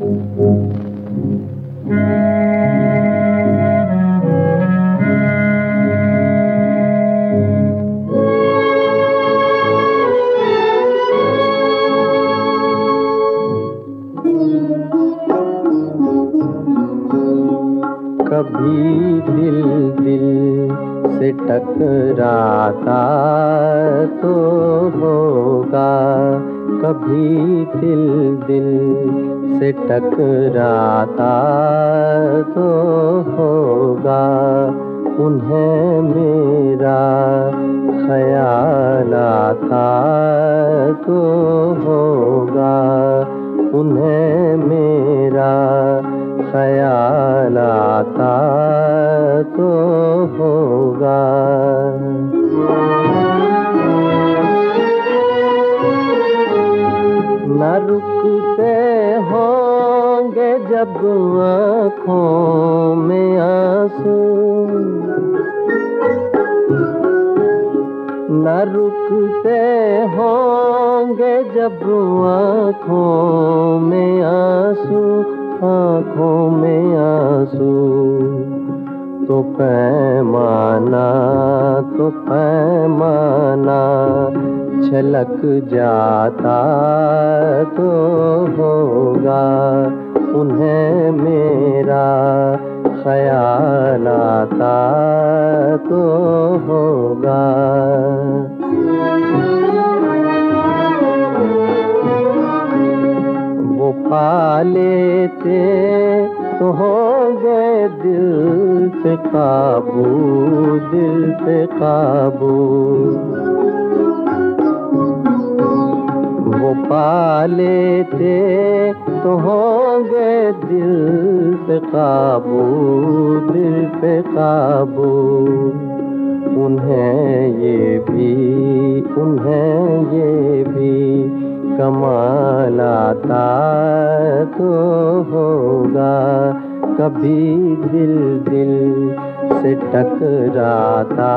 कभी दिल दिल से टकराता तो होगा। कभी दिल दिल से टकराता तो होगा। उन्हें मेरा ख्याल आता तो होगा। उन्हें मेरा ख्याल आता तो रुकते होंगे जब आँखों में आँसू। न रुकते होंगे जब आँखों में आँसू, आँखों में आँसू। तो पैमाना तो पैमाना छलक जाता तो होगा उन्हें मेरा ख्याल आता तो होगा। वो पा लेते तो होंगे दिल से काबू, दिल से काबू। पा लेते तो होंगे दिल पे काबू, दिल पे काबू। उन्हें ये भी, उन्हें ये भी कमाल आता तो होगा। कभी दिल दिल से टकराता